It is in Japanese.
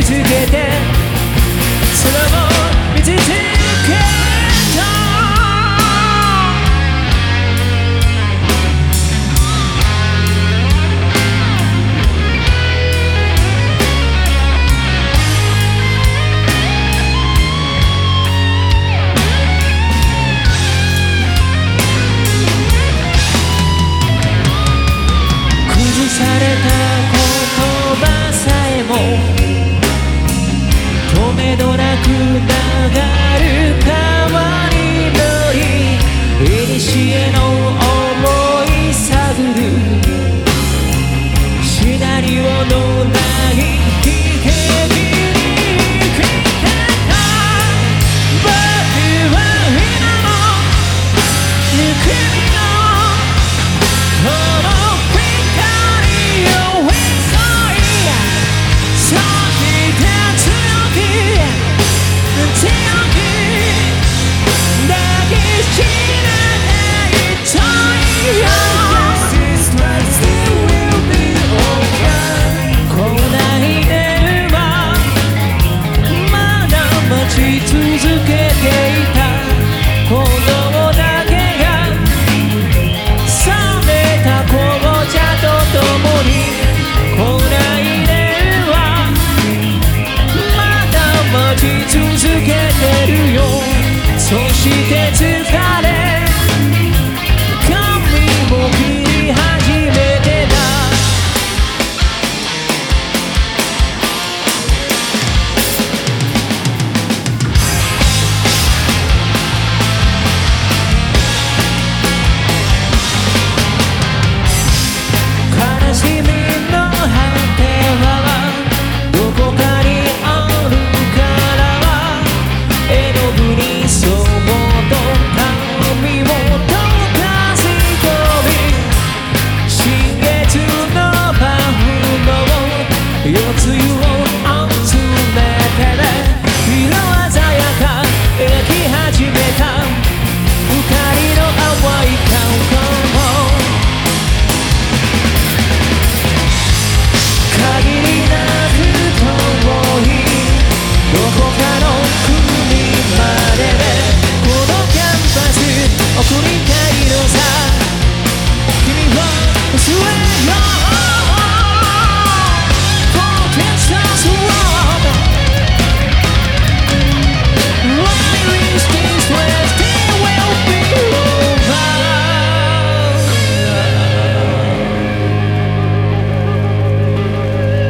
続けて